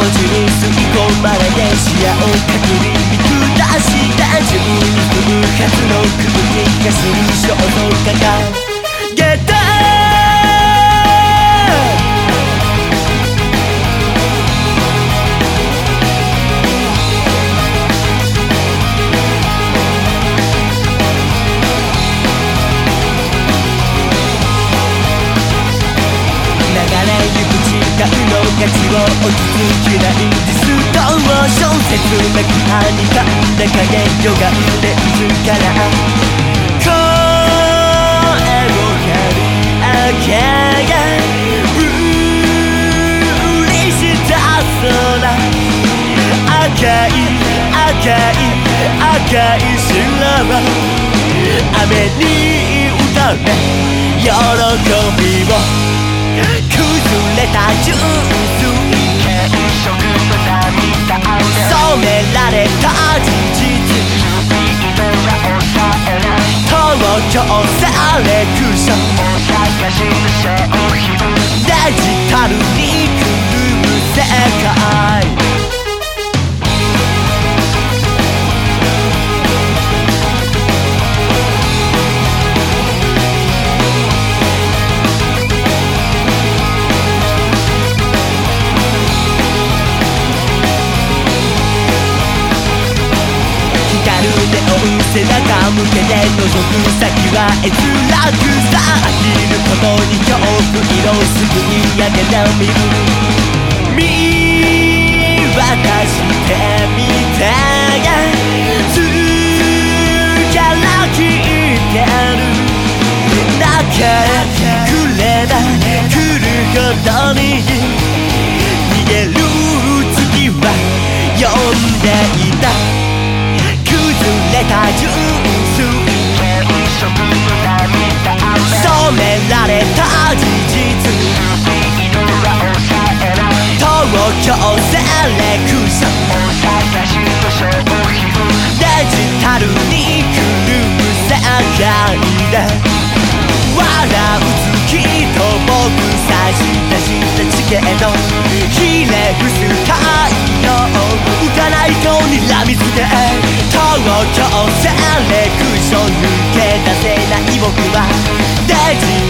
文字に吸い込まれて視野を確認見下した自分に踏むはずの空気がする衝動化落ち着きないディストーション切なくはにかんだ影よがれるから声を張り上げがうりした空赤い赤い赤い白は雨に打たれ喜びを崩れた純強されく背中向けて覗く先は閲楽さ飽きることに恐怖色すぐに上げてみる見渡してみてずから聞いてる中へくれば来るほどに逃げる月は呼んでいたれた純粋染められた事実。東京セレクションデジタルに狂う世界で。笑う月と僕差し出した地形の。ひ強制レクション。抜け出せない僕は大事